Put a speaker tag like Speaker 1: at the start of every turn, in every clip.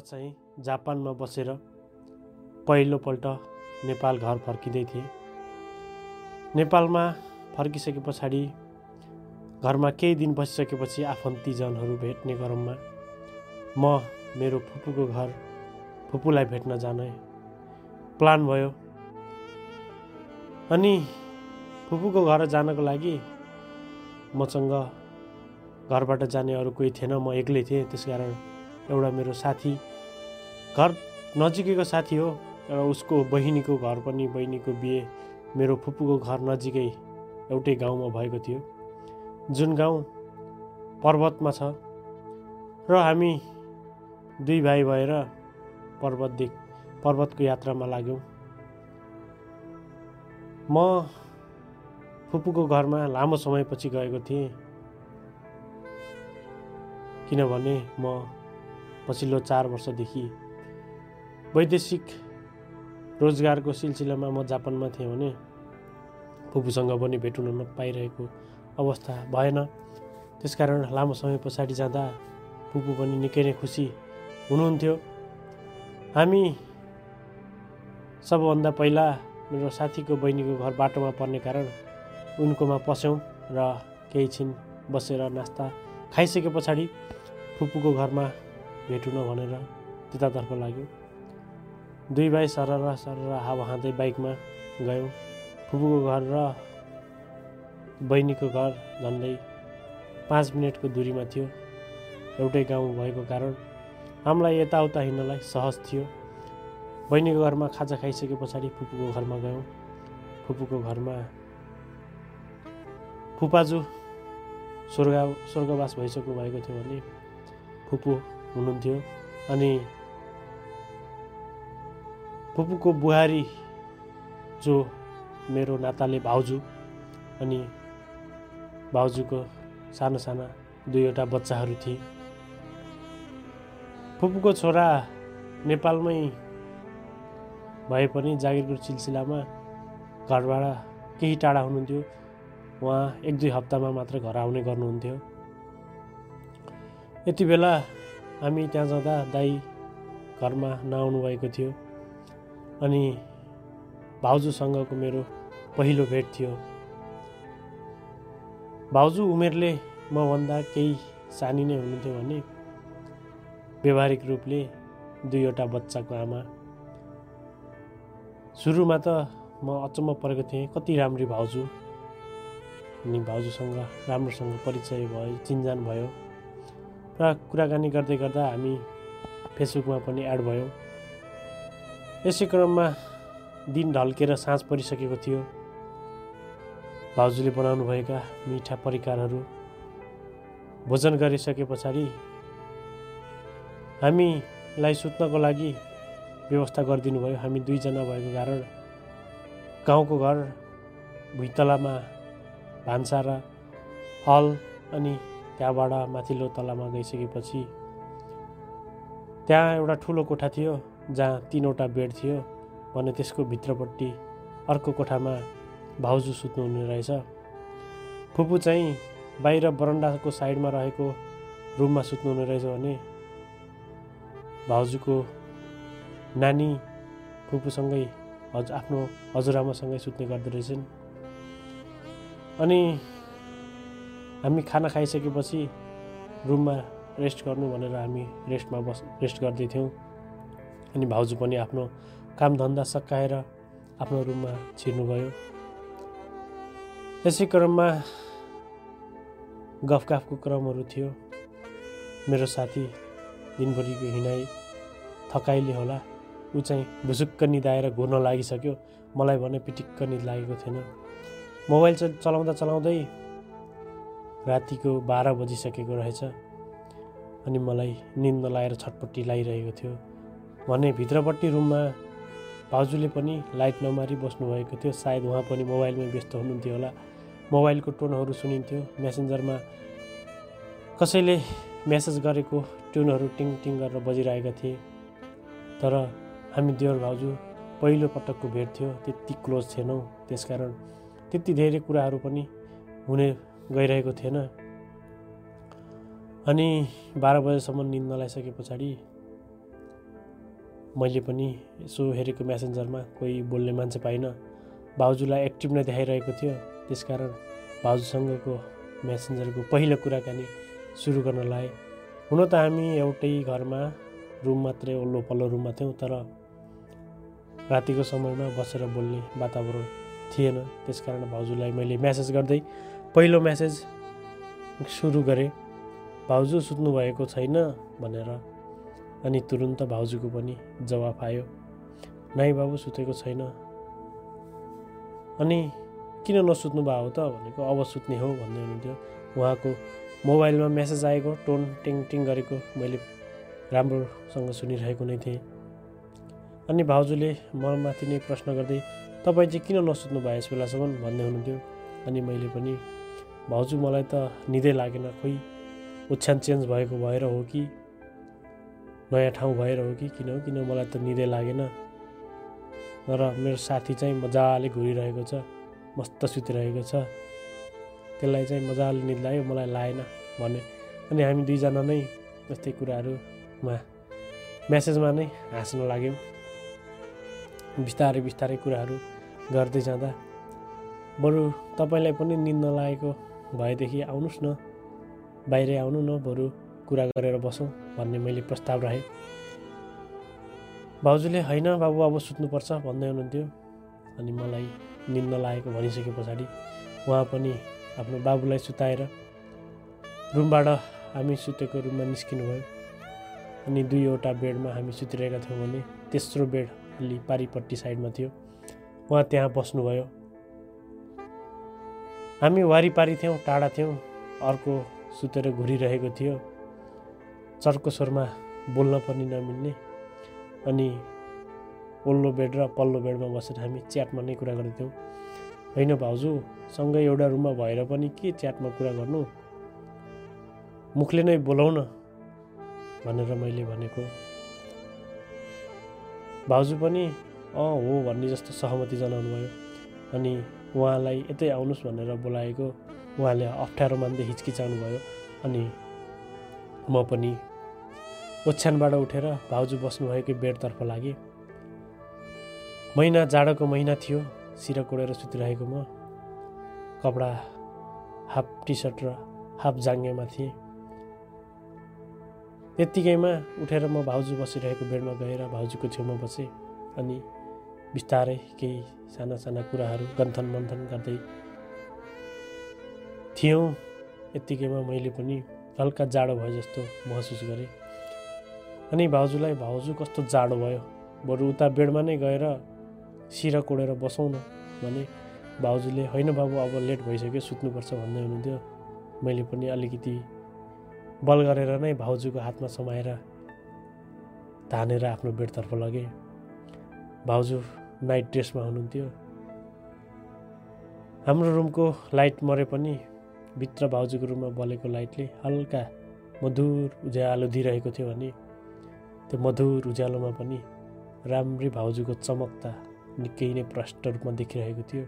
Speaker 1: चाहिँ जापानमा बसेर पहिलोपल्ट नेपाल घर फर्किँदै थिएँ। नेपालमा फर्किसके पछाडि घरमा केही दिन बसिसकेपछि आफन्तीजनहरू भेट्ने क्रममा म मेरो फुपूको घर फुपूलाई भेट्न जाने प्लान भयो। अनि फुपूको घर जानको लागि मसँग घरबाट जाने अरू कोही थिएन म एक्लै थिएँ त्यसकारण एउटा मेरो साथी घर नजिकैको साथी हो र उसको बहिनीको घर पनि बहिनीको बिहे मेरो फुपूको घर नजिकै एउटै गाउँमा भएको थियो। जुन गाउँ पर्वतमा छ र हामी दुई भाइ भएर पर्वतदेखि पर्वतको यात्रामा लाग्यौँ। म फुपूको घरमा लामो समयपछि गएको थिएँ किनभने म पछिल्लो चार वर्षदेखि वैदेशिक रोजगारको सिलसिलामा म जापानमा थिएँ भने फुपूसँग पनि भेट हुन नपाइरहेको अवस्था भएन। त्यसकारण लामो समय पछाडि जाँदा फुपू पनि निकै नै खुसी हुनुहुन्थ्यो। हामी सबभन्दा पहिला मेरो साथीको बहिनीको घर बाटोमा पर्ने कारण उनकोमा पस्यौँ र केही छिन बसेर नास्ता खाइसके पछाडि फुपूको घरमा भेट हुन भनेर त्यतातर्फ लाग्यो। दुई भाइ सरर सरर हावा खाँदै बाइकमा गयौँ। फुपूको घर र बहिनीको घर झन्डै पाँच मिनटको दुरीमा थियो। एउटै गाउँ भएको कारण हामीलाई यताउता हिँड्नलाई सहज थियो। बहिनीको घरमा खाजा खाइसके पछाडि फुपूको घरमा गयौँ। फुपूको घरमा फुपाजु स्वर्ग स्वर्गवास भइसक्नु भएको थियो भने फुपू हुनुहुन्थ्यो। अनि फुपूको बुहारी जो मेरो नाताले भाउजू अनि भाउजूको सानो साना दुईवटा बच्चाहरू थिए। फुपूको छोरा नेपालमै भए पनि जागिरको सिलसिलामा घरबाट केही टाढा हुनुहुन्थ्यो। उहाँ एक दुई हप्तामा मात्र घर आउने गर्नुहुन्थ्यो। यति बेला हामी त्यहाँ जाँदा दाई घरमा नआउनु भएको थियो अनि भाउजूसँगको मेरो पहिलो भेट थियो। भाउजू उमेरले मभन्दा केही सानी नै हुनुहुन्थ्यो भने व्यवहारिक रूपले दुईवटा बच्चाको आमा। सुरुमा त म अचम्म परेको थिएँ कति राम्री भाउजू। अनि भाउजूसँग राम्रोसँग परिचय भयो चिनजान भयो। र कुराकानी गर्दै गर्दा हामी फेसबुकमा पनि एड भयौँ। यसै क्रममा दिन ढल्केर साँझ परिसकेको थियो। भाउजूले बनाउनुभएका मिठा परिकारहरू भोजन गरिसके पछाडि हामीलाई सुत्नको लागि व्यवस्था गरिदिनु भयो। हामी दुईजना भएको कारण गाउँको घर भुइँतलामा भान्सा र हल अनि त्यहाँबाट माथिल्लो तलामा गइसकेपछि त्यहाँ एउटा ठुलो कोठा थियो जहाँ तिनवटा बेड थियो भने त्यसको भित्रपट्टि अर्को कोठामा भाउजू सुत्नुहुने रहेछ। फुपू चाहिँ बाहिर बरन्डाको साइडमा रहेको रुममा सुत्नुहुने रहेछ भने भाउजूको नानी फुपूसँगै हज आफ्नो हजुरआमासँगै सुत्ने गर्दो रहेछन्। अनि हामी खाना खाइसकेपछि रुममा रेस्ट गर्नु भनेर हामी रेस्टमा बस रेस्ट गर्दैथ्यौँ अनि भाउजू पनि आफ्नो कामधन्दा सकाएर आफ्नो रुममा छिर्नुभयो। यसै क्रममा गफगाफको क्रमहरू थियो। मेरो साथी दिनभरिको हिँडाइ थकाइले होला। ऊ चाहिँ भुसुक्क निदाएर घुर्न लागिसक्यो। मलाई भने पिटिक्क निद लागेको थिएन। मोबाइल चाहिँ चलाउँदा चलाउँदै रातिको बाह्र बजिसकेको रहेछ। अनि मलाई निन्द नलाएर छटपट्टि लगाइरहेको थियो। भने भित्रपट्टि रुममा भाउजूले पनि लाइट नमारी बस्नुभएको थियो। सायद उहाँ पनि मोबाइलमै व्यस्त हुनुहुन्थ्यो होला। मोबाइलको टोनहरू सुनिन्थ्यो। मेसेन्जरमा कसैले मेसेज गरेको ट्युनहरू टिङ टिङ गरेर बजिरहेका थिए। तर हामी देवर भाउजू पहिलो पटकको भेट थियो। त्यति क्लोज थिएनौँ। त्यसकारण त्यति धेरै कुराहरू पनि हुने गइरहेको थिएन। अनि बाह्र बजेसम्म निन्द नलाइसके पछाडि मैले पनि यसो हेरेको म्यासेन्जरमा कोही बोल्ने मान्छे पाइनँ। भाउजूलाई एक्टिभ नै देखाइरहेको थियो। त्यसकारण भाउजूसँगको म्यासेन्जरको पहिलो कुराकानी सुरु गर्न लाएँ। हुन त हामी एउटै घरमा रुम मात्रै ओल्लो पल्लो रुममा थियौँ तर रातिको समयमा बसेर बोल्ने वातावरण थिएन। त्यस कारण भाउजूलाई मैले म्यासेज गर्दै पहिलो म्यासेज सुरु गरेँ। भाउजू सुत्नुभएको छैन भनेर अनि तुरुन्त भाउजूको पनि जवाफ आयो। नाइ बाबु सुतेको छैन। अनि किन नसुत्नु भएको त? भनेको अब सुत्ने हो भन्दै हुनुहुन्थ्यो। उहाँको मोबाइलमा मेसेज आएको टोन टिङ टिङ गरेको मैले राम्रोसँग सुनिरहेको नै थिएँ। अनि भाउजूले ममाथि नै प्रश्न गर्दै तपाईँ चाहिँ किन नसुत्नु भयो यस बेलासम्म? भन्दै हुनुहुन्थ्यो। अनि मैले पनि भाउजू मलाई त निदै लागेन। खोइ ओछ्यान चेन्ज भएको भएर हो कि? नयाँ ठाउँ भएर हो कि? किन किन मलाई त निदै लागेन? र मेरो साथी चाहिँ मजाले घुरिरहेको छ मस्त सुतिरहेको छ। त्यसलाई चाहिँ मजाले निद लाग्यो मलाई लागेन भने अनि हामी दुईजना नै यस्तै कुराहरूमा म्यासेजमा नै हाँस्न लाग्यौँ। बिस्तारै बिस्तारै कुराहरू गर्दै जाँदा बरु तपाईँलाई पनि निन्द नलागेको भएदेखि आउनुहोस् न। बाहिरै आउनु न बरु कुरा गरेर बसौँ भन्ने मैले प्रस्ताव राखेँ। भाउजूले होइन बाबु अब सुत्नुपर्छ भन्दै हुनुहुन्थ्यो। अनि मलाई निन्द लागेको भनिसके पछाडि उहाँ पनि आफ्नो बाबुलाई सुताएर रुमबाट हामी सुतेको रुममा निस्किनु भयो अनि दुईवटा बेडमा हामी सुतिरहेका थियौँ भने तेस्रो बेड अलि पारिपट्टि साइडमा थियो। उहाँ त्यहाँ बस्नुभयो। हामी वारिपारि थियौँ टाढा थियौँ अर्को सुतेर घुरिरहेको थियो। चर्को स्वरमा बोल्न पनि नमिल्ने अनि ओल्लो बेड र पल्लो बेडमा बसेर हामी च्याटमा नै कुरा गर्दैथ्यौँ होइन भाउजू सँगै एउटा रुममा भएर पनि के च्याटमा कुरा गर्नु? मुखले नै बोलाउ न भनेर मैले भनेको। भाउजू पनि अँ हो भन्ने जस्तो सहमति जनाउनु भयो अनि उहाँलाई यतै आउनुहोस् भनेर बोलाएको उहाँले अप्ठ्यारो मान्दै हिचकिचाउनु भयो अनि म पनि ओछ्यानबाट उठेर भाउजू बस्नुभएकै बेडतर्फ लागेँ। महिना जाडोको महिना थियो सिर कोडेर सुतिरहेको म। कपडा हाफ टी सर्ट र हाफ जाङ्गेमा थिएँ। त्यत्तिकैमा उठेर म भाउजू बसिरहेको बेडमा गएर भाउजूको छेउमा बसेँ अनि बिस्तारै केही साना साना कुराहरू गन्थन मन्थन गर्दै थियौँ। यत्तिकैमा मैले पनि हल्का जाडो भयो जस्तो महसुस गरेँ। अनि भाउजूलाई भाउजू कस्तो जाडो भयो? बरु उता बेडमा नै गएर सिर कोडेर बसौँ न। भने भाउजूले होइन बाबु अब लेट भइसक्यो सुत्नुपर्छ भन्दै हुनुहुन्थ्यो। मैले पनि अलिकति बल गरेर नै भाउजूको हातमा समाएर धानेर आफ्नो बेडतर्फ लगेँ। भाउजू नाइट ड्रेसमा हुनुहुन्थ्यो। हाम्रो रुमको लाइट मरे पनि भित्र भाउजूको रुममा बलेको लाइटले हल्का मधुर उज्यालो दिइरहेको थियो भने त्यो मधुर उज्यालोमा पनि राम्रै भाउजूको चमकता निकै नै प्रष्ट रूपमा देखिरहेको थियो।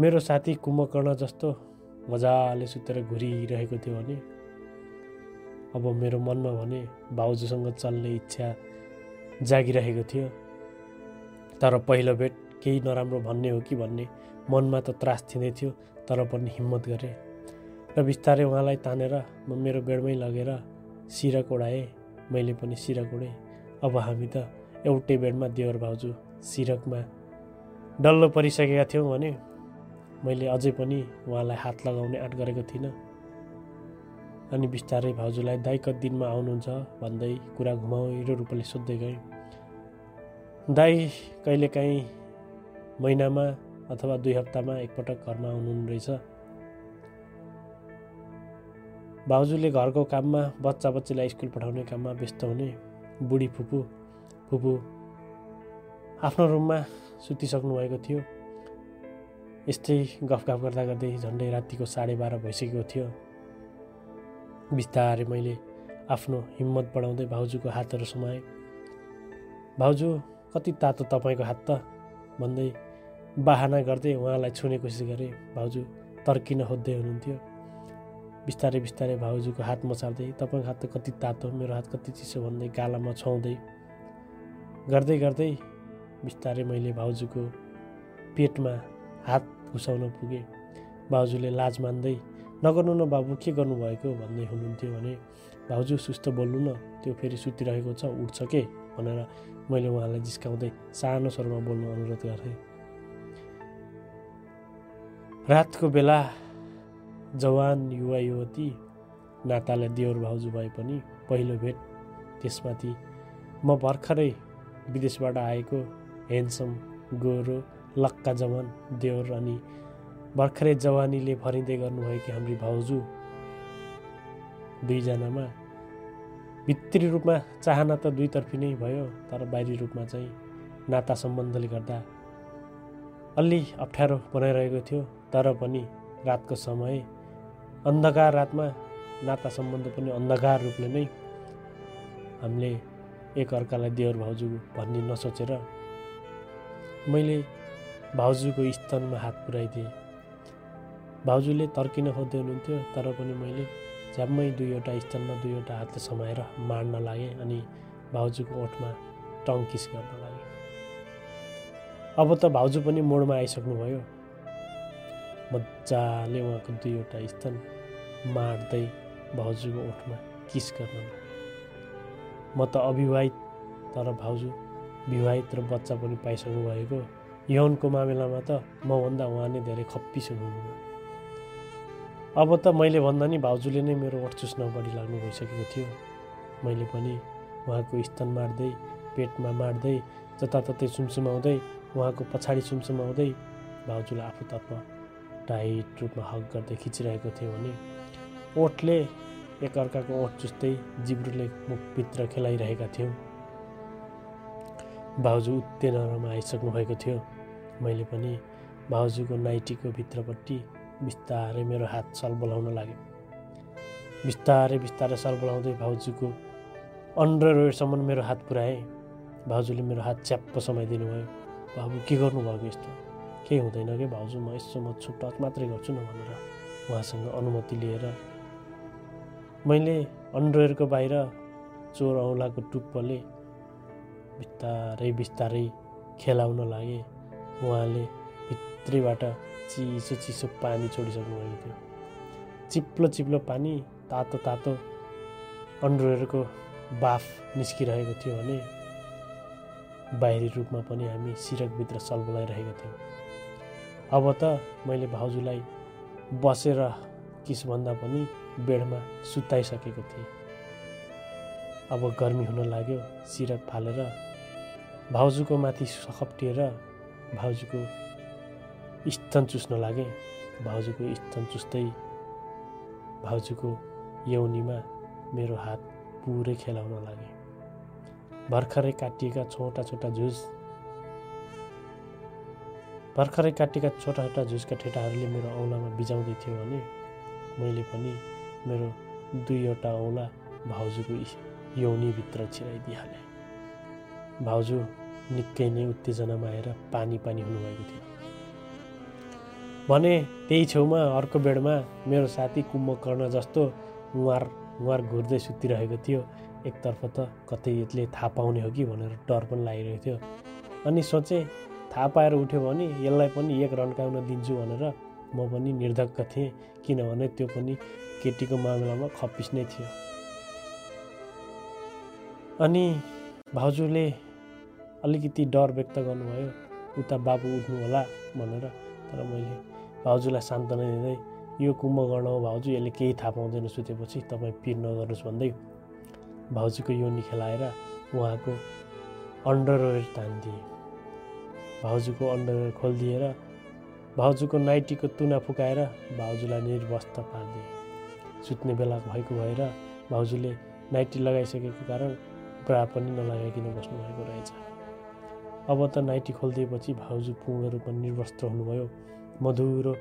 Speaker 1: मेरो साथी कुम्भकर्ण जस्तो मजाले सुतेर घुरिरहेको थियो भने अब मेरो मनमा भने भाउजूसँग चल्ने इच्छा जागिरहेको थियो। तर पहिलो भेट केही नराम्रो भन्ने हो कि भन्ने मनमा त त्रास थिँदै थियो तर पनि हिम्मत गरेँ। र बिस्तारै उहाँलाई तानेर म मेरो बेडमै लगेर सिरक ओढाएँ मैले पनि सिरक ओढेँ। अब हामी त एउटै बेडमा देवर भाउजू सिरकमा डल्लो परिसकेका थियौँ भने मैले अझै पनि उहाँलाई हात लगाउने आँट गरेको थिइनँ। अनि बिस्तारै भाउजूलाई दाइ कति दिनमा आउनुहुन्छ भन्दै कुरा घुमाइरो रूपले सोध्दै गएँ। दाई कहिलेकाहीँ महिनामा अथवा दुई हप्तामा एकपटक घरमा आउनुहुने रहेछ। भाउजूले घरको काममा बच्चा बच्चीलाई स्कुल पठाउने काममा व्यस्त हुने बुढी फुपू फुपू आफ्नो रुममा सुतिसक्नु भएको थियो। यस्तै गफगाफ गर्दा गर्दै झन्डै रातिको साढे बाह्र भइसकेको थियो। बिस्तारै मैले आफ्नो हिम्मत बढाउँदै भाउजूको हातहरू समाएँ। भाउजू कति तातो तपाईँको हात त? भन्दै बाहना गर्दै उहाँलाई छुने कोसिस गरेँ भाउजू तर्किन खोज्दै हुनुहुन्थ्यो। बिस्तारै बिस्तारै भाउजूको हात मचार्दै तपाईँको हात त कति तातो मेरो हात कति चिसो भन्दै गालामा छाउँदै गर्दै गर्दै बिस्तारै मैले भाउजूको पेटमा हात घुसाउन पुगेँ। भाउजूले लाज मान्दै नगर्नु न बाबु के गर्नुभएको? भन्दै हुनुहुन्थ्यो भने भाउजू सुस्त बोल्नु न त्यो फेरि सुतिरहेको छ उठ्छ के? भनेर मैले उहाँलाई जिस्काउँदै सानो स्वरमा बोल्नु अनुरोध गरेँ रातको बेला जवान युवा युवती नाताले देवर भाउजू भए पनि पहिलो भेट त्यसमाथि म भर्खरै विदेशबाट आएको ह्यान्डसम गोरो लक्का जवान देवर अनि भर्खरै जवानीले भरिँदै गर्नुभएकी हाम्री भाउजू दुईजनामा भित्री रूपमा चाहना त दुईतर्फी नै भयो तर बाहिरी रूपमा चाहिँ नाता सम्बन्धले गर्दा अलि अप्ठ्यारो बनाइरहेको थियो। तर पनि रातको समय अन्धकार रातमा नाता सम्बन्ध पनि अन्धकार रूपले नै हामीले एकअर्कालाई देवर भाउजू भन्ने नसोचेर मैले भाउजूको स्तनमा हात पुऱ्याइदिएँ। भाउजूले तर्किन खोज्दै हुनुहुन्थ्यो तर पनि मैले झ्याम्मै दुईवटा स्तनमा दुईवटा हातले समाएर मार्न लागेँ अनि भाउजूको ओठमा टङ्किस गर्न लागेँ। अब त भाउजू पनि मोडमा आइसक्नुभयो। मजाले उहाँको दुईवटा स्तन मार्दै भाउजूको ओठमा किस गर्न म त अविवाहित तर भाउजू विवाहित र बच्चा पनि पाइसक्नु भएको यौनको मामिलामा त मभन्दा उहाँ नै धेरै खप्पिस हुनुहुन्न। अब त मैले भन्दा नि भाउजूले नै मेरो ओठ चुस्न बढी लाग्नु भइसकेको थियो। मैले पनि उहाँको स्तन मार्दै पेटमा मार्दै जताततै सुमसुमाउँदै उहाँको पछाडि सुमसुमाउँदै भाउजूलाई आफूतर्फ टाइट रूपमा हक गर्दै खिचिरहेको थियो भने ओठले एकअर्काको ओठ चुस्दै जिब्रोले मुखभित्र खेलाइरहेका थियौँ। भाउजू उत्तेजनामा आइसक्नु भएको थियो। मैले पनि भाउजूको नाइटीको भित्रपट्टि बिस्तारै मेरो हात सल बोलाउन लाग्यो बिस्तारै बिस्तारै सल बोलाउँदै भाउजूको अन्डरवेयरसम्म मेरो हात पुऱ्याएँ भाउजूले मेरो हात च्याप्प समाइदिनु भयो बाबु के गर्नुभएको यस्तो केही हुँदैन कि भाउजू म यसो म टच मात्रै गर्छु न भनेर उहाँसँग अनुमति लिएर मैले अन्डरवेयरको बाहिर चोर औँलाको टुप्पोले बिस्तारै बिस्तारै खेलाउन लागेँ उहाँले भित्रीबाट चिसो चिसो पानी छोडिसक्नु भएको थियो। चिप्लो चिप्लो पानी तातो तातो अन्डरवेयरको बाफ निस्किरहेको थियो भने बाहिरी रूपमा पनि हामी सिरकभित्र सल बोलाइरहेका थियौँ। अब त मैले भाउजूलाई बसेर किसभन्दा पनि बेडमा सुताइसकेको थिएँ। अब गर्मी हुन लाग्यो सिरक फालेर भाउजूको माथि सखप्टिएर भाउजूको स्तन चुस्न लागेँ। भाउजूको स्तन चुस्दै भाउजूको यौनीमा मेरो हात पुरै खेलाउन लागेँ। भर्खरै काटिएका छोटा छोटा झुज भर्खरै काटिएका छोटा छोटा झुजका ठेटाहरूले मेरो औँलामा बिजाउँदै थियो भने मैले पनि मेरो दुईवटा औँला भाउजूको यौनीभित्र छिराइदिइहालेँ। भाउजू निकै नै उत्तेजनामा आएर पानी पानी हुनुभएको थियो। भने त्यही छेउमा अर्को बेडमा मेरो साथी कुम्भकर्ण जस्तो उहाँर उहाँर घुर्दै सुतिरहेको थियो। एकतर्फ त कतै यसले थाहा पाउने हो कि भनेर डर पनि लागिरहेको थियो। अनि सोचेँ थाहा पाएर उठ्यो भने यसलाई पनि एक रन्काउन दिन्छु भनेर म पनि निर्धक्क थिएँ किनभने त्यो पनि केटीको मामिलामा खप्पिस नै थियो। अनि भाउजूले अलिकति डर व्यक्त गर्नुभयो उता बाबु उठ्नु होला भनेर। तर मैले भाउजूलाई सान्त्वना दिँदै यो कुम्भकर्ण हो भाउजू यसले केही थाहा पाउँदैन सुतेपछि तपाईँ पिर नगर्नुहोस् भन्दै भाउजूको योनी खेलाएर उहाँको अन्डरवेयर तानिदिएँ। भाउजूको अन्डरवेयर खोलिदिएर भाउजूको नाइटीको तुना फुकाएर भाउजूलाई निर्वस्त्र पारिदिएँ। सुत्ने बेला भएको भएर भाउजूले नाइटी लगाइसकेको कारण ब्रा पनि नलगाइकन बस्नुभएको रहेछ। अब त नाइटी खोलिदिएपछि भाउजू पूर्ण रूपमा निर्वस्त्र हुनुभयो। मधुरो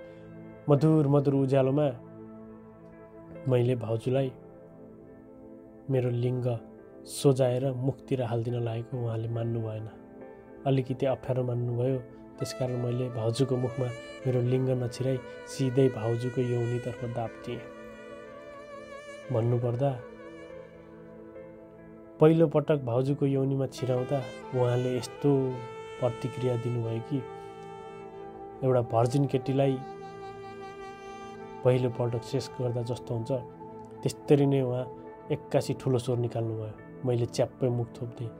Speaker 1: मधुर मधुर उज्यालोमा मैले भाउजूलाई मेरो लिङ्ग सोझाएर मुखतिर हालिदिन लागेको उहाँले मान्नु भएन। अलिकति अप्ठ्यारो मान्नुभयो। त्यसकारण मैले भाउजूको मुखमा मेरो लिङ्ग नछिराई सिधै भाउजूको यौनीतर्फ दाप दिएँ। भन्नुपर्दा पहिलोपटक भाउजूको यौनीमा छिराउँदा उहाँले यस्तो प्रतिक्रिया दिनुभयो कि एउटा भर्जिन केटीलाई पहिलोपटक सेस गर्दा जस्तो हुन्छ। त्यस्तरी नै उहाँ एक्कासी ठुलो स्वर निकाल्नुभयो। मैले च्याप्पै मुख थोप्दिएँ।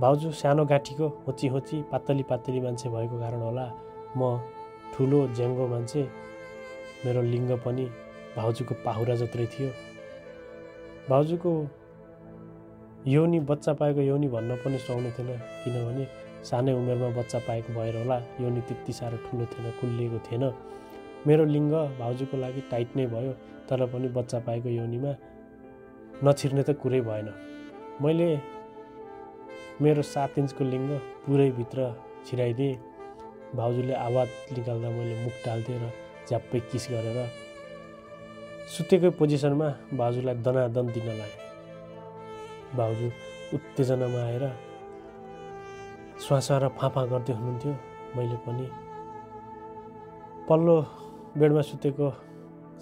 Speaker 1: भाउजू सानो गाँठीको होची होची पातली पातली मान्छे भएको कारण होला। म ठुलो ज्याङ्गो मान्छे। मेरो लिङ्ग पनि भाउजूको पाहुरा जत्रै थियो। भाउजूको यौनी बच्चा पाएको यौनी भन्न पनि सुहाउनु थिएन। किनभने सानै उमेरमा बच्चा पाएको भएर होला। यौनी त्यति साह्रो ठुलो थिएन खुलिएको थिएन। मेरो लिङ्ग भाउजूको लागि टाइट नै भयो तर पनि बच्चा पाएको यौनीमा नछिर्ने त कुरै भएन। मैले मेरो सात इन्चको लिङ्ग पुरै भित्र छिराइदिएँ। भाउजूले आवाज निकाल्दा मैले मुख टाल्थेँ र झ्याप्पै किस गरेर सुतेकै पोजिसनमा भाउजूलाई दनादन दिन लाएँ। भाउजू उत्तेजनामा आएर श्वास र फाँफा गर्दै हुनुहुन्थ्यो। मैले पनि पल्लो बेडमा सुतेको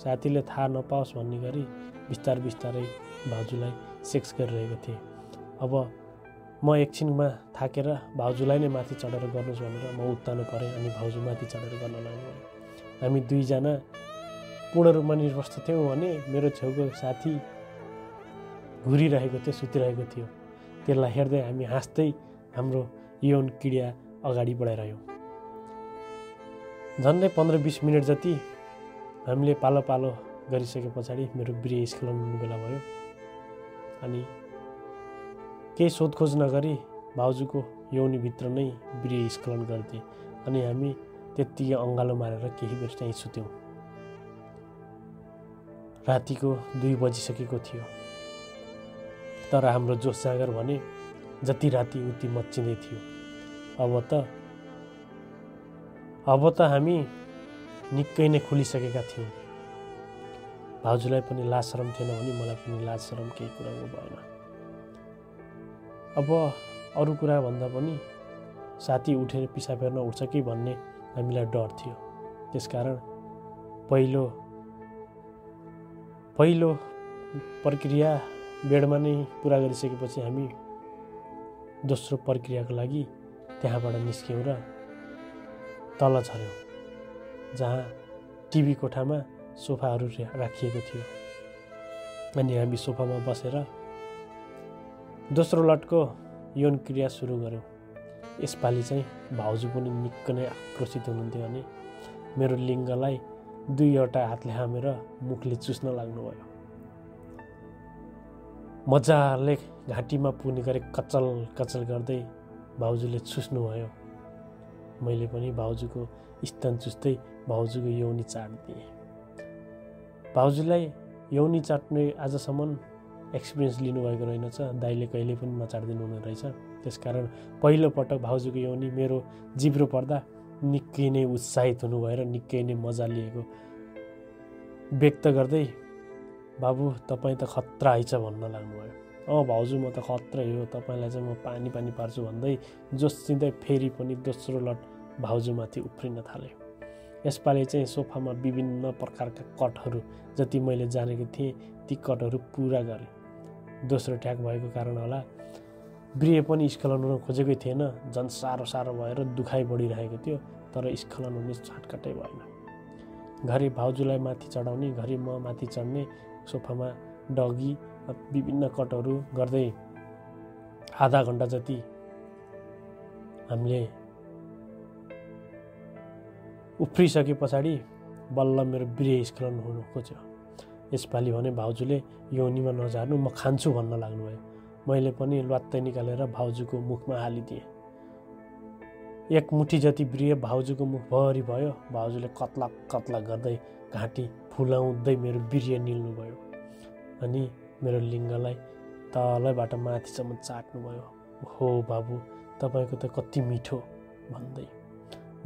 Speaker 1: साथीले थाहा नपाओस् भन्ने गरी बिस्तार बिस्तारै भाउजूलाई सेक्स गरिरहेको थिएँ। अब म एकछिनमा थाकेर भाउजूलाई नै माथि चढेर गर्नुहोस् भनेर म उत्तानो परेँ अनि भाउजू माथि चढेर गर्न लाग्नु हामी दुईजना पूर्ण रूपमा निर्वस्त थियौँ भने मेरो छेउको साथी घुरिरहेको थियो सुतिरहेको थियो। त्यसलाई हेर्दै हामी हाँस्दै हाम्रो यौन क्रिया अगाडि बढाइरह्यौँ। झन्डै पन्ध्र बिस मिनट जति हामीले पालो पालो गरिसके पछाडि मेरो गृह स्खलन हुने बेला भयो। अनि केही सोधखोज नगरी भाउजूको यौनीभित्र नै गृह स्खलन गर्थे अनि हामी त्यत्तिकै अँगालो मारेर केही बेर चाहिँ सुत्यौँ। रातिको दुई बजिसकेको थियो। तर हाम्रो जोस जाँगर भने जति राति उति मच्चिँदै थियो। अब त अब त हामी निकै नै खुलिसकेका थियौँ। भाउजूलाई पनि लाज शरम थिएन भने मलाई पनि लाज शरम केही कुराको भएन। अब अरू कुरा भन्दा पनि साथी उठेर पिसा फेर्न उठ्छ कि भन्ने हामीलाई डर थियो। त्यसकारण पहिलो पहिलो प्रक्रिया बेडमा नै पुरा गरिसकेपछि हामी दोस्रो प्रक्रियाको लागि त्यहाँबाट निस्क्यौँ र तल झऱ्यौँ जहाँ टिभी कोठामा सोफाहरू राखिएको थियो। अनि हामी सोफामा बसेर दोस्रो लटको यौन क्रिया सुरु गऱ्यौँ। यसपालि चाहिँ भाउजू पनि निकै नै आक्रोशित हुनुहुन्थ्यो भने मेरो लिङ्गलाई दुईवटा हातले हामेर मुखले चुस्न लाग्नुभयो। मजाले घाँटीमा पुग्ने गरी कचल कचल गर्दै भाउजूले छुस्नुभयो मैले पनि भाउजूको स्तन चुस्दै भाउजूको यौनी चाटिदिएँ भाउजूलाई यौनी चाट्ने आजसम्म एक्सपिरियन्स लिनुभएको रहेनछ। दाइले कहिले पनि नचाटिदिनु हुने रहेछ। त्यसकारण पहिलोपटक भाउजूको यौनी मेरो जिब्रो पर्दा निकै नै उत्साहित हुनु भएर निकै नै मजा लिएको। व्यक्त गर्दै बाबु तपाईँ त खतरा आइछ भन्न लाग्नुभयो। अँ भाउजू म त खत्रै हो तपाईँलाई चाहिँ म पानी पानी पार्छु भन्दै जोसिँदै फेरि पनि दोस्रो लट भाउजूमाथि उफ्रिन थालेँ। यसपालि चाहिँ सोफामा विभिन्न प्रकारका कटहरू जति मैले जानेको थिएँ ती कटहरू पुरा गरेँ। दोस्रो ट्याग भएको कारण होला ब्रिए पनि स्खलन हुन खोजेकै थिएन झन् साह्रो साह्रो भएर दुखाइ बढिरहेको थियो तर स्खलन हुने छाटकाटै भएन। घरि भाउजूलाई माथि चढाउने घरि म माथि चढ्ने सोफामा डगी विभिन्न कटहरू गर्दै आधा घन्टा जति हामीले उफ्रिसके पछाडि बल्ल मेरो गृह स्खलन हुनु खोज्यो। यसपालि भने भाउजूले यौनीमा नझार्नु म खान्छु भन्न लाग्नुभयो। मैले पनि ल्वात्तै निकालेर भाउजूको मुखमा हालिदिएँ। एक मुठी जति ब्रिय भाउजूको मुखभरि भयो भाउजूले कत्ला कत्ला गर्दै घाँटी फुलाउँदै मेरो बिर्य निल्नुभयो। अनि मेरो लिङ्गलाई तलैबाट माथिसम्म चाट्नुभयो। हो बाबु तपाईँको त कति मिठो भन्दै।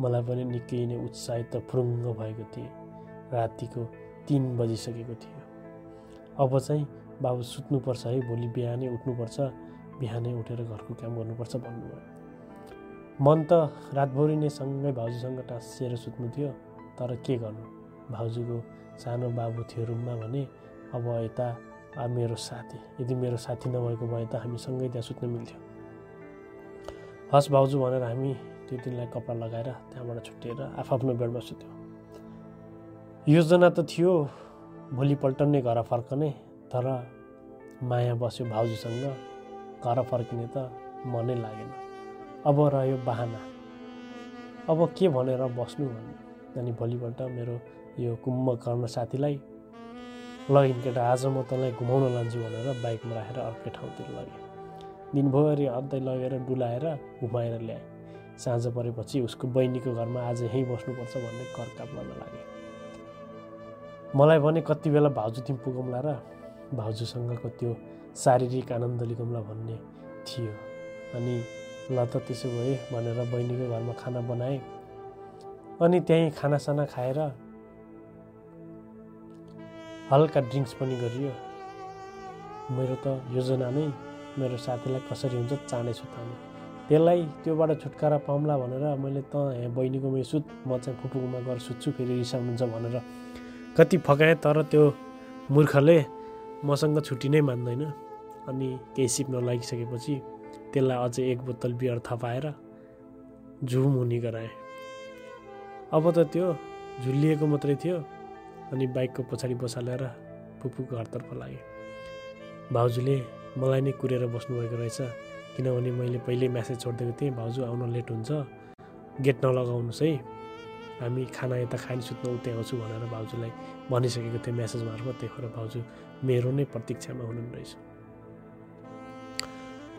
Speaker 1: मलाई पनि निकै नै उत्साहित त फुरुङ्ग भएको थिएँ। रातिको तिन बजिसकेको थियो। अब चाहिँ बाबु सुत्नुपर्छ है भोलि बिहानै उठ्नुपर्छ। बिहानै उठेर घरको काम गर्नुपर्छ भन्नुभयो। मन त रातभरि नै सँगै भाउजूसँग टाँसिएर सुत्नु थियो तर के गर्नु? भाउजूको सानो बाबु थियो रुममा भने अब यता मेरो साथी। यदि मेरो साथी नभएको भए त हामी सँगै त्यहाँ सुत्न मिल्थ्यो। हस् भाउजू भनेर हामी त्यो दिनलाई कपडा लगाएर त्यहाँबाट छुट्टिएर आफ्नो बेडमा सुत्यौँ। योजना त थियो भोलिपल्ट नै घर फर्कने तर माया बस्यो भाउजूसँग। घर फर्किने त मनै लागेन। अब रह्यो बाहना। अब के भनेर बस्नु भन्नु। अनि भोलिपल्ट मेरो यो कुम्भकर्ण साथीलाई ल केटा आज म तँलाई घुमाउन लान्छु भनेर बाइकमा राखेर अर्कै ठाउँतिर लगेँ दिनभरि अझै लगेर डुलाएर घुमाएर ल्याएँ। साँझ परेपछि उसको बहिनीको घरमा आज यहीँ बस्नुपर्छ भन्ने करकाप गर्न लागे मलाई भने कति बेला भाउजू पुगौँला र भाउजूसँगको त्यो शारीरिक आनन्द लिगौँला भन्ने थियो। अनि ल त त्यसो भए भनेर बहिनीको घरमा खाना बनाएँ। अनि त्यहीँ खानासाना खाएर हल्का ड्रिङ्क्स पनि गरियो। मेरो त योजना नै मेरो साथीलाई कसरी हुन्छ चाँडै सुताउने। त्यसलाई त्योबाट छुटकारा पाउँला भनेर मैले त यहाँ बहिनीकोमा सुत म चाहिँ फुपूकोमा गएर सुत्छु फेरि रिसाउनुहुन्छ भनेर। कति फकाएँ तर त्यो मूर्खले मसँग छुट्टी नै मान्दैन। अनि केही सिप्न लागिसकेपछि त्यसलाई अझै एक बोतल बियर थपाएर झुम हुने गराएँ। अब त त्यो झुलिएको मात्रै थियो। अनि बाइकको पछाडि बसालेर पुपुको घरतर्फ लागेँ। भाउजूले मलाई नै कुरेर बस्नुभएको रहेछ किनभने मैले पहिल्यै म्यासेज छोडिदिएको थिएँ भाउजू आउन लेट हुन्छ गेट नलगाउनुहोस् है। हामी खाना यता खाने सुत्न उतै आउँछु भनेर भाउजूलाई भनिसकेको थिएँ म्यासेज मार्फत। त्यही भएर भाउजू मेरो नै प्रतीक्षामा हुनुहुने रहेछ।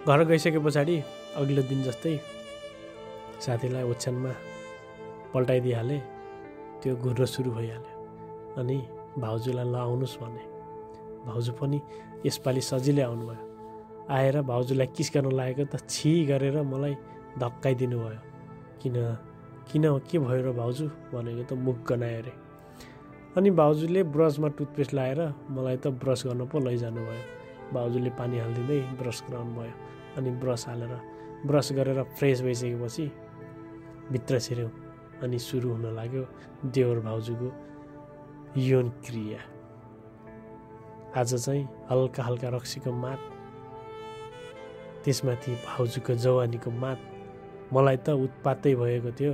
Speaker 1: घर गइसके पछाडि अघिल्लो दिन जस्तै साथीलाई ओछ्यानमा पल्टाइदिइहालेँ। त्यो घुर्न सुरु भइहाल्यो। अनि भाउजूलाई ल आउनुहोस् भने। भाउजू पनि यसपालि सजिलै आउनुभयो। आएर भाउजूलाई किस गर्न लागेको त छि गरेर मलाई धक्काइदिनु भयो किन किन के भयो र भाउजू? भनेको त मुख गनायो अरे। अनि भाउजूले ब्रसमा टुथपेस्ट लाएर मलाई त ब्रस गर्न पो लैजानु भयो भाउजूले पानी हालिदिँदै ब्रस गराउनु भयो अनि ब्रस हालेर ब्रस गरेर फ्रेस भइसकेपछि भित्र छिर्यौँ। अनि सुरु हुन लाग्यो देवर भाउजूको यौन क्रिया। आज चाहिँ हल्का हल्का रक्सीको मात त्यसमाथि भाउजूको जवानीको मात मलाई त उत्पातै भएको थियो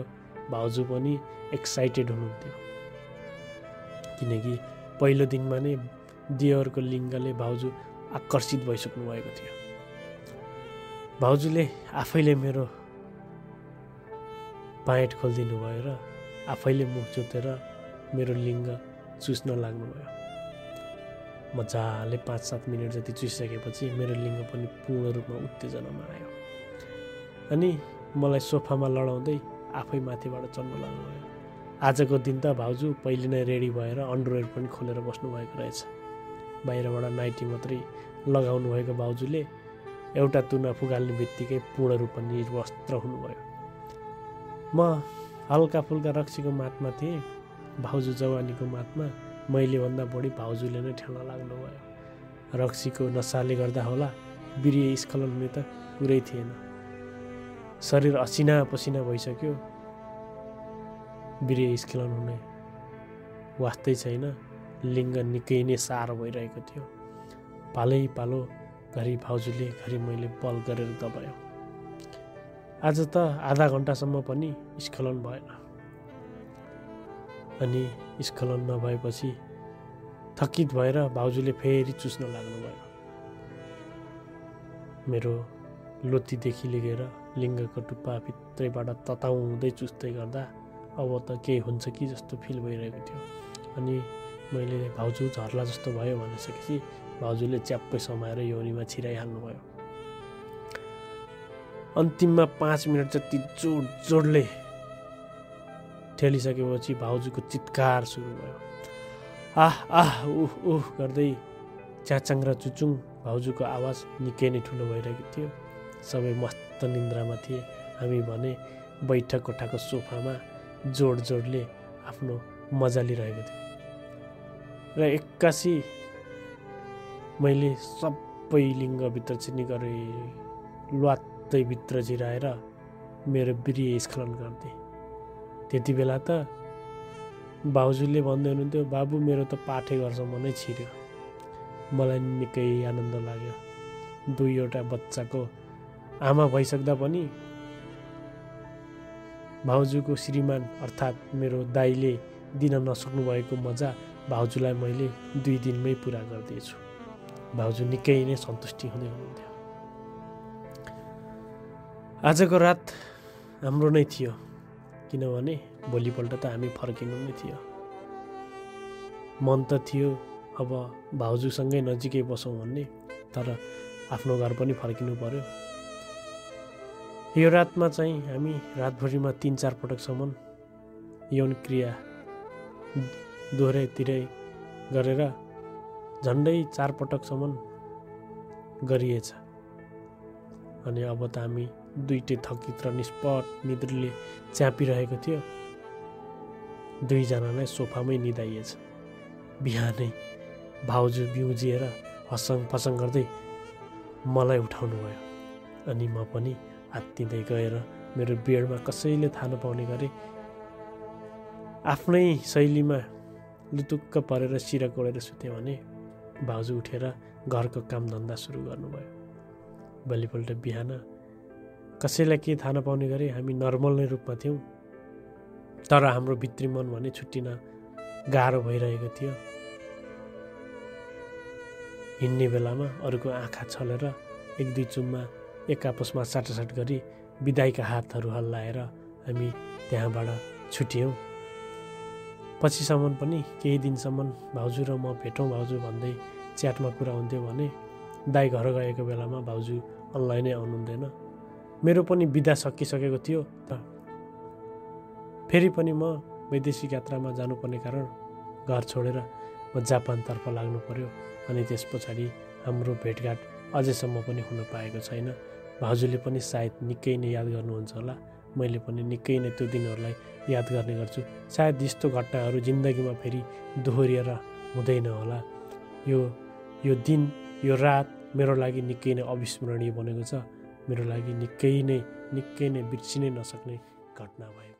Speaker 1: भाउजू पनि एक्साइटेड हुनुहुन्थ्यो। किनकि पहिलो दिनमा नै दियरको लिङ्गले भाउजू आकर्षित भइसक्नु भएको थियो। भाउजूले आफैले मेरो पाइट खोलिदिनु भयो र आफैले मुख जोतेर मेरो लिङ्ग चुस्न लाग्नुभयो मजाले पाँच सात मिनट जति चुसिसकेपछि मेरो लिङ्ग पनि पूर्ण रूपमा उत्तेजनामा आयो। अनि मलाई सोफामा लडाउँदै आफै माथिबाट चढ्न लाग्नुभयो आजको दिन त भाउजू पहिले नै रेडी भएर अन्डरवेयर पनि खोलेर बस्नुभएको रहेछ। बाहिरबाट नाइटी मात्रै लगाउनु भएको भाउजूले एउटा तुना फुगाल्ने बित्तिकै पूर्ण रूपमा निर्वस्त्र हुनुभयो। म हल्का फुल्का रक्सीको मातमा थिएँ। भाउजू जवानीको मातमा मैले भन्दा बढी भाउजूले नै ठेल्न लाग्नुभयो। रक्सीको नसाले गर्दा होला बिरिय स्खलन हुने त कुरै थिएन। शरीर असिना पसिना भइसक्यो। बिरिय स्खलन हुने वास्तै छैन। लिङ्ग निकै नै साह्रो भइरहेको थियो। पालै पालो घरि भाउजूले घरि मैले बल गरेर दबायो। आज त आधा घन्टासम्म पनि स्खलन भएन। अनि स्खलन नभएपछि थकित भएर भाउजूले फेरि चुस्न लाग्नुभयो। मेरो लोतीदेखि लिएर लिङ्गको टुप्पा भित्रैबाट तताउँदै चुस्दै गर्दा अब त केही हुन्छ कि जस्तो फिल भइरहेको थियो। अनि मैले भाउजू झर्ला जस्तो भयो भनिसकेपछि भाउजूले च्याप्पै समाएर योनीमा छिराइहाल्नुभयो। अन्तिममा पाँच मिनट जति जोड जोडले ठेलिसकेपछि भाउजूको चित्कार सुरु भयो। आह आह उह उह गर्दै च्याचाङ र चुचुङ भाउजूको आवाज निकै नै ठुलो भइरहेको थियो। सबै मस्त निन्द्रामा थिए। हामी भने बैठक कोठाको सोफामा जोड जोडले आफ्नो मजा लिइरहेको थियो। र एक्कासी मैले सबै लिङ्गभित्र चिनी गरेँ। ल्वात्तै भित्र जिराएर मेरो बिरिय स्खलन गर्थेँ। त्यति बेला त भाउजूले भन्दै हुनुहुन्थ्यो बाबु मेरो त पाठे घरसम्म नै छिर्यो। मलाई निकै आनन्द लाग्यो। दुईवटा बच्चाको आमा भइसक्दा पनि भाउजूको श्रीमान अर्थात् मेरो दाईले दिन नसक्नु भएको मजा भाउजूलाई मैले दुई दिनमै पुरा गरिदिएछु। भाउजू निकै नै सन्तुष्टि हुँदै हुनुहुन्थ्यो। आजको रात हाम्रो नै थियो। किनभने भोलिपल्ट त हामी फर्किनु नै थियो। मन त थियो अब भाउजूसँगै नजिकै बसौँ भन्ने तर आफ्नो घर पनि फर्किनु पर्यो। यो रातमा चाहिँ हामी रातभरिमा तिन चार पटकसम्म यौन क्रिया दोहोऱ्याइतिरै गरेर झन्डै चार पटकसम्म गरिएछ। अनि अब त हामी दुइटै थकित र निष्पट निद्रले च्यापिरहेको थियो। दुईजनालाई सोफामै निदाइएछ बिहानै भाउजू बिउजिएर हसङ फसङ गर्दै मलाई उठाउनु भयो अनि म पनि आत्तिँदै गएर मेरो बेडमा कसैले थाहा नपाउने गरे आफ्नै शैलीमा लुतुक्क परेर सिर कोडेर सुत्यो भने भाउजू उठेर घरको कामधन्दा सुरु गर्नुभयो। भोलिपल्ट बिहान कसैलाई के थाहा नपाउने गरी हामी नर्मल नै रूपमा थियौँ। तर हाम्रो भित्री मन भने छुट्टिन गाह्रो भइरहेको थियो। हिँड्ने बेलामा अरूको आँखा छलेर एक दुई चुममा एक आपसमा साटासाट गरी बिदाईका हातहरू हल्लाएर हामी त्यहाँबाट छुट्यौँ। पछिसम्म पनि केही दिनसम्म भाउजू र म भेटौँ भाउजू भन्दै च्याटमा कुरा हुन्थ्यो भने दाई घर गएको बेलामा भाउजू अनलाइनै आउनुहुँदैन। मेरो पनि बिदा सकिसकेको थियो। फेरि पनि म वैदेशिक यात्रामा जानुपर्ने कारण घर छोडेर म जापानतर्फ लाग्नु पर्यो अनि त्यस पछाडि हाम्रो भेटघाट अझैसम्म पनि हुन पाएको छैन। भाउजूले पनि सायद निकै नै याद गर्नुहुन्छ होला। मैले पनि निकै नै त्यो दिनहरूलाई याद गर्ने गर्छु। सायद यस्तो घटनाहरू जिन्दगीमा फेरि दोहोरिएर हुँदैन होला। यो यो दिन यो रात मेरो लागि निकै नै अविस्मरणीय बनेको छ। मेरो लागि निकै नै निकै नै बिर्सिनै नसक्ने घटना भयो।